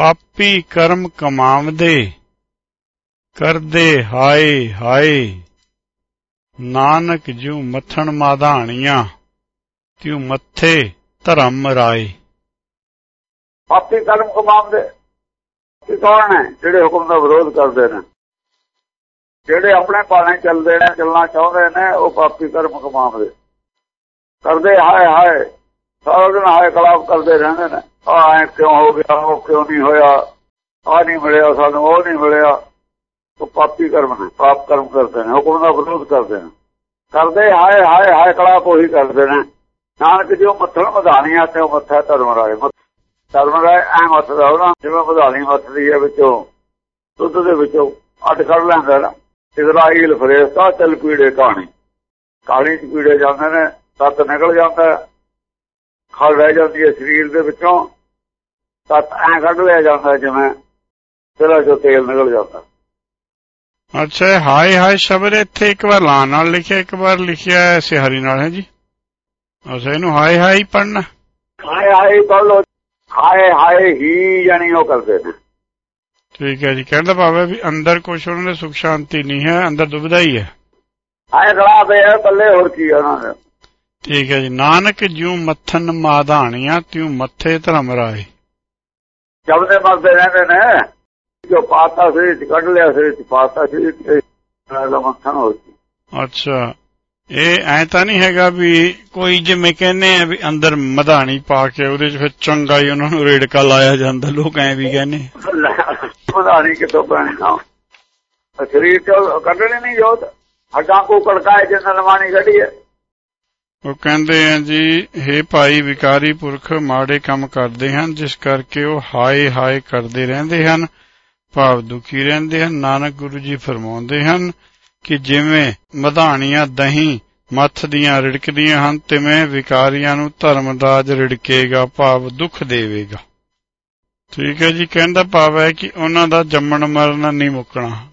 ਪਾਪੀ ਕਰਮ ਕਮਾਵਦੇ ਕਰਦੇ ਹਾਏ ਹਾਏ। ਨਾਨਕ ਜੂ ਮੱਥਣ ਮਾਧਾਣੀਆਂ, ਤਿਉ ਮੱਥੇ ਧਰਮ ਰਾਏ। ਪਾਪੀ ਕਰਮ ਕਮਾਉਂਦੇ, ਇਹ ਕੌਣ ਹੈ ਜਿਹੜੇ ਹੁਕਮ ਦਾ ਵਿਰੋਧ ਕਰਦੇ ਨੇ? ਜਿਹੜੇ ਆਪਣੇ ਪਾਣੇ ਚੱਲਦੇ ਨੇ, ਚੱਲਣਾ ਚਾਹੁੰਦੇ ਨੇ, ਉਹ ਪਾਪੀ ਕਰਮ ਕਮਾਉਂਦੇ। ਕਰਦੇ ਹਾਏ ਹਾਏ ਸਾਰਾ ਦਿਨ ਹਾਏ ਕਲਾਪ ਕਰਦੇ ਰਹਿੰਦੇ ਨੇ। ਆ ਐ ਕਿਉਂ ਹੋ ਗਿਆ, ਉਹ ਕਿਉਂ ਨਹੀਂ ਹੋਇਆ? ਆ ਨਹੀਂ ਮਿਲਿਆ ਸਾਨੂੰ, ਉਹ ਨਹੀਂ ਮਿਲਿਆ। ਉਹ ਪਾਪੀ ਕਰਮ ਨੇ, ਪਾਪ ਕਰਮ ਕਰਦੇ ਨੇ, ਹੁਕਮ ਦਾ ਵਿਰੋਧ ਕਰਦੇ ਨੇ। ਕਰਦੇ ਹਾਏ ਹਾਏ ਹਾਏ ਕਲਾਪ ਉਹੀ ਕਰਦੇ ਨੇ। ਨਾਨਕ ਜੋ ਮੱਥਣ ਵਧਾਣੀਆਂ ਤੇ ਉਹ ਮੱਥਾ ਧਰਮ ਰਾਏ। ਧਰਮ ਰਾਏ ਐ ਮੱਥਦਾ ਉਹਨਾਂ ਜਿਵੇਂ ਵਧਾਣੀ ਮੱਥਦੀ ਹੈ ਵਿੱਚੋਂ, ਦੁੱਧ ਦੇ ਵਿੱਚੋਂ, ਅੱਡ ਕੱਢ ਲੈਂਦਾ ਨਾ। ਇਜ਼ਰਾਈਲ ਫਰੇਸਤਾ ਚੱਲ ਪੀੜੇ ਕਹਾਣੀ ਕਾਲੀ ਚ ਪੀੜੇ ਜਾਂਦੇ ਨੇ ਤਤ ਨਿਕਲ ਜਾਂਦਾ ਖਲ ਰਹਿ ਜਾਂਦੀ ਹੈ ਸਰੀਰ ਦੇ ਵਿੱਚੋਂ ਤਤ ਐ ਕੱਢ ਲਿਆ ਜਾਂਦਾ ਜਿਵੇਂ ਸਿਰਾਂ ਚੋਂ ਤੇਲ ਨਿਕਲ ਜਾਂਦਾ। ਅੱਛਾ ਹਾਏ ਹਾਏ ਸ਼ਬਦ ਇੱਥੇ ਇੱਕ ਵਾਰ ਲਾਂ ਨਾਲ ਲਿਖਿਆ ਇੱਕ ਵਾਰ ਲਿਖਿਆ ਹੈ ਸਿਹਰੀ ਨਾਲ ਹੈ ਜੀ? ਅੱਛਾ ਇਹਨੂੰ ਹਾਏ ਹਾਏ ਪੜਨਾ ਹਾਏ ਹਾਏ ਕਰ ਲੋ ਹਾਏ ਹਾਏ ਹੀ ਯਾਨੀ ਉਹ ਕਰਦੇ ਨੇ। ਠੀਕ ਹੈ ਜੀ ਕਹਿੰਦਾ ਭਾਵੇਂ ਵੀ ਅੰਦਰ ਕੁਛ ਉਹਨਾਂ ਦੇ ਸੁਖ ਸ਼ਾਂਤੀ ਨਹੀਂ ਹੈ ਅੰਦਰ ਦੁਬਿਧਾ ਹੀ। ਹੈ ਹਾਏ ਗਲਾ ਪਏ ਬੱਲੇ ਹੋਰ ਕੀ ਉਹਨਾਂ ਦੇ। ਠੀਕ ਹੈ ਜੀ। ਨਾਨਕ ਜਿਉ ਮੱਥਨ ਮਾਧਾਣੀਆਂ ਤਿਉ ਮੱਥੇ ਧਰਮ ਰਾਏ। ਜਬਦੇ ਮਰਦੇ ਰਹਿੰਦੇ ਨੇ। ਜੋ ਪਾਤਾ ਸਰੀਰ ਚ ਕੱਢ ਲਿਆ ਸਰੀਰ ਚ ਪਾਤਾ ਸਰੀਰ ਲਮਖਣ ਹੋ ਗਈ ਅੱਛਾ। ਇਹ ਐ ਤਾਂ ਨਹੀਂ ਹੈਗਾ ਵੀ ਕੋਈ ਜਿਵੇਂ ਕਹਿੰਦੇ ਆ ਵੀ ਅੰਦਰ ਮਧਾਣੀ ਪਾ ਕੇ ਉਹਦੇ ਚ ਫਿਰ ਚੰਗਾ ਹੀ ਉਹਨਾਂ ਨੂੰ ਰੇੜਕਾ ਲਾਇਆ ਜਾਂਦਾ ਲੋਕ ਐ ਵੀ ਕਹਿੰਦੇ। ਵਧਾਣੀ ਕਿਤੋਂ ਪੈਣੀ ਸਰੀਰ ਚੋਂ ਕੱਢਣੇ ਨਹੀਂ ਜੋਤ। ਹੱਡਾਂ ਕੋ ਕੜਕਾਏ ਜਿੰਨ ਲਵਾਣੀ ਕੱਢੀ ਹੈ ਉਹ ਕਹਿੰਦੇ ਆ ਜੀ हे ਭਾਈ ਵਿਕਾਰੀ ਪੁਰਖ, ਮਾੜੇ ਕੰਮ ਕਰਦੇ ਹਨ, ਜਿਸ ਕਰਕੇ ਉਹ ਹਾਏ ਹਾਏ ਕਰਦੇ ਰਹਿੰਦੇ ਹਨ, ਭਾਵ ਦੁਖੀ ਰਹਿੰਦੇ ਹਨ, ਨਾਨਕ ਗੁਰੂ ਜੀ ਫਰਮਾਉਂਦੇ ਹਨ ਕਿ ਜਿਵੇਂ ਮਧਾਣੀਆਂ ਦਹੀਂ ਮੱਥ ਦੀਆਂ ਰਿੜਕਦੀਆਂ ਹਨ, ਤਿਵੇਂ ਵਿਕਾਰੀਆਂ ਨੂੰ ਧਰਮ ਰਾਜ ਰਿੜਕੇਗਾ, ਭਾਵ ਦੁੱਖ ਦੇਵੇਗਾ। ਠੀਕ ਹੈ ਜੀ, ਕਹਿੰਦਾ ਭਾਵ ਹੈ ਕਿ ਉਹਨਾਂ ਦਾ ਜੰਮਣ ਮਰਨ ਨਹੀਂ ਮੁੱਕਣਾ।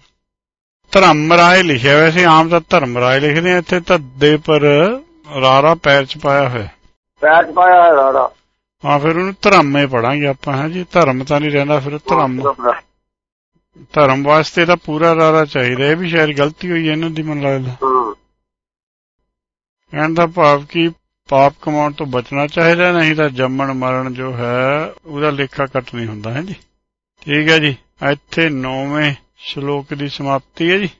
ਧਰਮ ਰਾਏ ਲਿਖਿਆ ਵੈਸੇ ਆਮ ਤਾਂ ਧਰਮ ਰਾਏ ਲਿਖਦੇ ਆ, ਇੱਥੇ ਧੱਦੇ ਪਰ ਰਾਰਾ ਪੈਰ ਚ ਪਾਇਆ ਹੋਇਆ। ਪੈਰ ਚ ਪਾਇਆ ਹੈ ਰਾੜਾ ਹਾਂ ਫਿਰ ਉਹਨੂੰ ਧਰਮੇ ਪੜਾਂਗੇ ਆਪਾਂ ਹਾਂ ਜੀ? ਧਰਮ ਤਾਂ ਨਹੀਂ ਰਹਿੰਦਾ ਫਿਰ ਧਰਮ। ਧਰਮ ਵਾਸਤੇ ਤਾਂ ਪੂਰਾ ਰਾਰਾ ਚਾਹੀਦਾ। ਇਹ ਵੀ ਸ਼ਾਇਦ ਗਲਤੀ ਹੋਈ ਇਹਨਾਂ ਦੀ ਮਨ ਲੱਗਦਾ। ਹਾਂ। ਕਹਿੰਦਾ ਭਾਵ ਕਿ ਪਾਪ ਕਮਾਉਣ ਤੋਂ ਬਚਣਾ ਚਾਹੀਦਾ ਨਹੀਂ ਤਾਂ ਜੰਮਣ ਮਰਨ ਜੋ ਹੈ ਉਹਦਾ ਲੇਖਾ ਕੱਟ ਨਹੀਂ ਹੁੰਦਾ ਹੈ ਜੀ? ਠੀਕ ਹੈ ਜੀ। ਇੱਥੇ 9ਵੇਂ ਸ਼ਲੋਕ ਦੀ ਸਮਾਪਤੀ ਹੈ ਜੀ।